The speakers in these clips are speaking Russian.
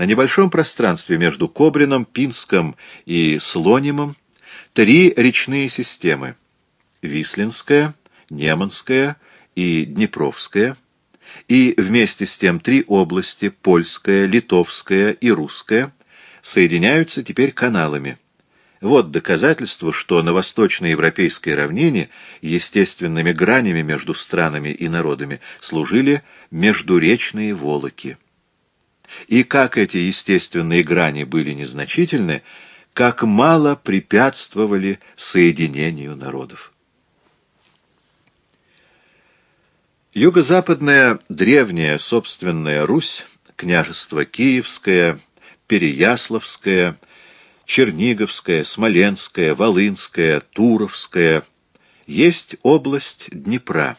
На небольшом пространстве между Кобрином, Пинском и Слонимом три речные системы — Вислинская, Неманская и Днепровская, и вместе с тем три области — Польская, Литовская и Русская — соединяются теперь каналами. Вот доказательство, что на восточноевропейской равнине естественными гранями между странами и народами служили междуречные волоки. И как эти естественные грани были незначительны, как мало препятствовали соединению народов. Юго-западная древняя собственная Русь, княжество Киевское, Переяславское, Черниговское, Смоленское, Волынское, Туровское, есть область Днепра,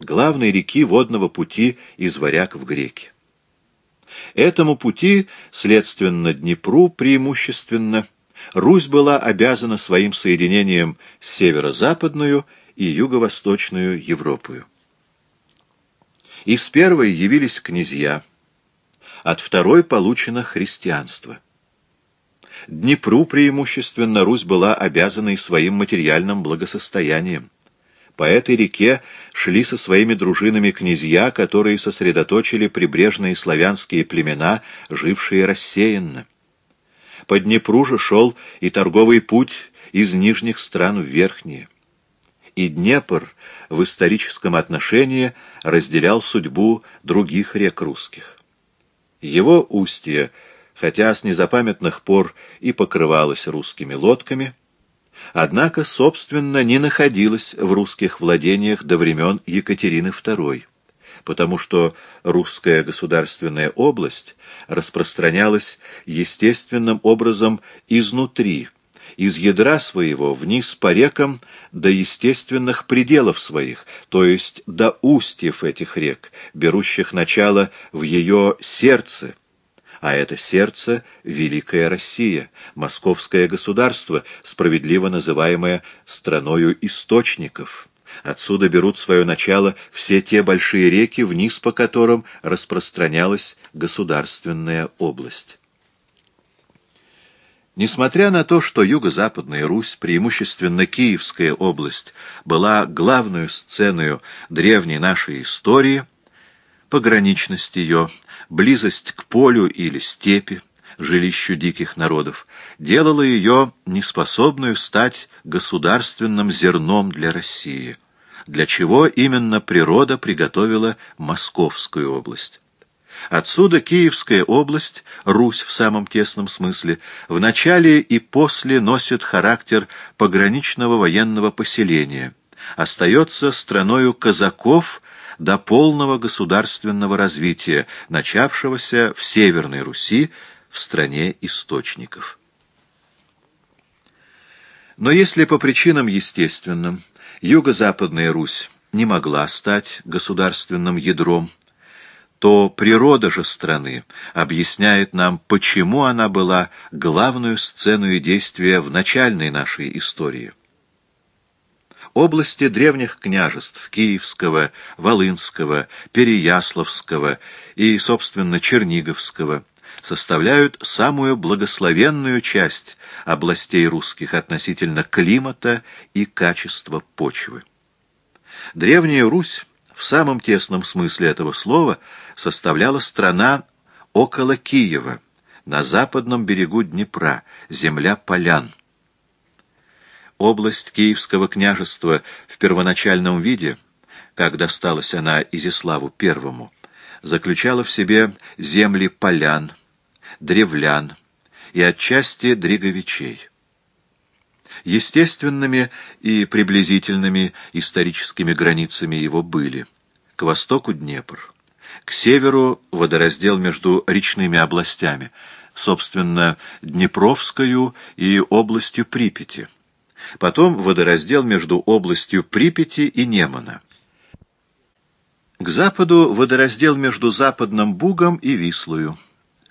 главной реки водного пути из Варяг в Греки. Этому пути, следственно Днепру преимущественно, Русь была обязана своим соединением с северо-западную и юго-восточную Европою. Из первой явились князья, от второй получено христианство. Днепру преимущественно Русь была обязана и своим материальным благосостоянием. По этой реке шли со своими дружинами князья, которые сосредоточили прибрежные славянские племена, жившие рассеянно. По Днепру же шел и торговый путь из нижних стран в верхние. И Днепр в историческом отношении разделял судьбу других рек русских. Его устье, хотя с незапамятных пор и покрывалось русскими лодками, однако, собственно, не находилось в русских владениях до времен Екатерины II потому что русская государственная область распространялась естественным образом изнутри, из ядра своего вниз по рекам до естественных пределов своих, то есть до устьев этих рек, берущих начало в ее сердце, а это сердце — Великая Россия, Московское государство, справедливо называемое «страною источников». Отсюда берут свое начало все те большие реки, вниз по которым распространялась государственная область. Несмотря на то, что юго-западная Русь, преимущественно Киевская область, была главной сценой древней нашей истории, пограничность ее, близость к полю или степи, жилищу диких народов, делала ее неспособную стать государственным зерном для России, для чего именно природа приготовила Московскую область. Отсюда Киевская область, Русь в самом тесном смысле, в начале и после носит характер пограничного военного поселения, остается страною казаков до полного государственного развития, начавшегося в Северной Руси, в стране источников. Но если по причинам естественным юго-западная Русь не могла стать государственным ядром, то природа же страны объясняет нам, почему она была главную сценой действия в начальной нашей истории. Области древних княжеств Киевского, Волынского, Переяславского и, собственно, Черниговского составляют самую благословенную часть областей русских относительно климата и качества почвы. Древняя Русь в самом тесном смысле этого слова составляла страна около Киева, на западном берегу Днепра, земля полян. Область Киевского княжества в первоначальном виде, как досталась она Изяславу Первому, заключала в себе земли полян, древлян и отчасти дриговичей естественными и приблизительными историческими границами его были. К востоку Днепр, к северу водораздел между речными областями, собственно, Днепровскую и областью Припяти. Потом водораздел между областью Припяти и Немана. К западу водораздел между Западным Бугом и Вислою.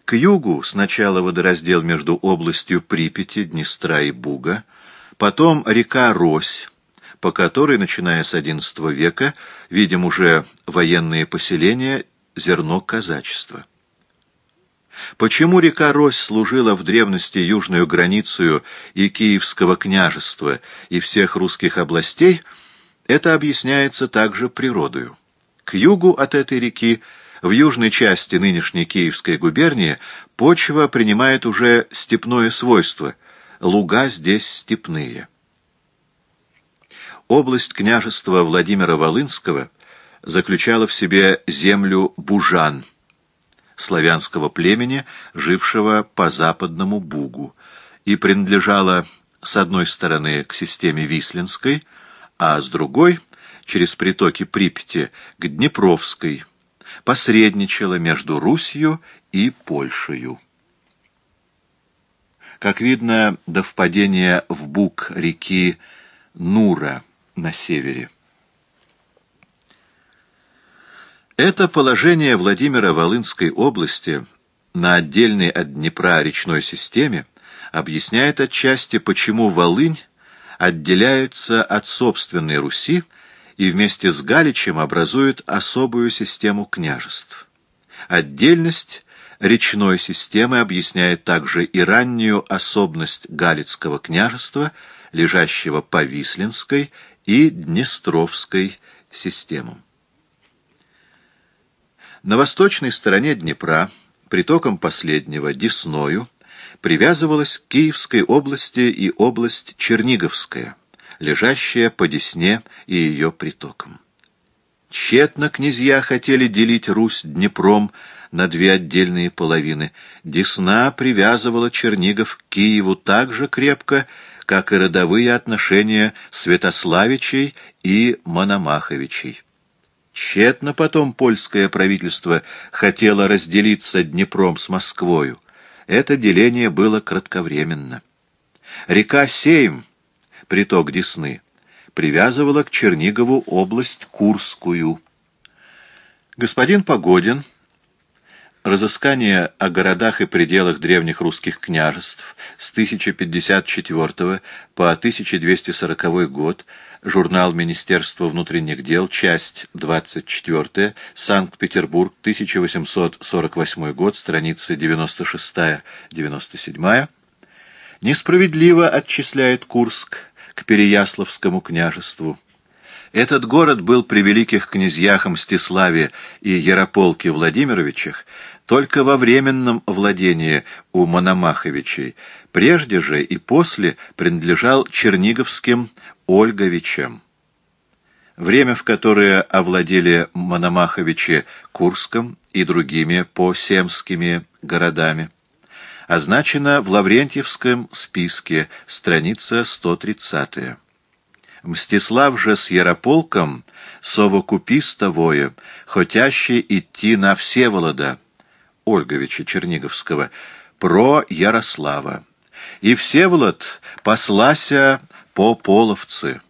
К югу сначала водораздел между областью Припяти, Днестра и Буга, Потом река Рось, по которой, начиная с XI века, видим уже военные поселения, зерно казачества. Почему река Рось служила в древности южную границу и Киевского княжества, и всех русских областей, это объясняется также природою. К югу от этой реки, в южной части нынешней Киевской губернии, почва принимает уже степное свойство, луга здесь степные. Область княжества Владимира Волынского заключала в себе землю Бужан, славянского племени, жившего по западному Бугу, и принадлежала с одной стороны к системе Вислинской, а с другой, через притоки Припяти, к Днепровской, посредничала между Русью и Польшею. Как видно, до впадения в Буг реки Нура – на севере. Это положение Владимира Волынской области на отдельной от Днепра речной системе объясняет отчасти, почему Волынь отделяется от собственной Руси и вместе с Галичем образует особую систему княжеств. Отдельность речной системы объясняет также и раннюю особенность Галицкого княжества, лежащего по Вислинской и Днестровской системам. На восточной стороне Днепра, притоком последнего, Десною, привязывалась к Киевской области и область Черниговская, лежащая по Десне и ее притокам. Тщетно князья хотели делить Русь Днепром на две отдельные половины. Десна привязывала Чернигов к Киеву так же крепко, как и родовые отношения Святославичей и Мономаховичей. Тщетно потом польское правительство хотело разделиться Днепром с Москвою. Это деление было кратковременно. Река Сейм, приток Десны, привязывала к Чернигову область Курскую. Господин Погодин Разыскание о городах и пределах древних русских княжеств с 1054 по 1240 год, журнал Министерства внутренних дел, часть 24, Санкт-Петербург, 1848 год, страницы 96-97, несправедливо отчисляет Курск к Переяславскому княжеству. Этот город был при великих князьях Мстиславе и Ярополке Владимировичах только во временном владении у Мономаховичей, прежде же и после принадлежал черниговским Ольговичам. Время, в которое овладели Мономаховичи Курском и другими посемскими городами, означено в Лаврентьевском списке, страница 130 Мстислав же с Ярополком совокупистовое, хотяще идти на Всеволода, Ольговича Черниговского, про Ярослава. И Всеволод послася по половцы.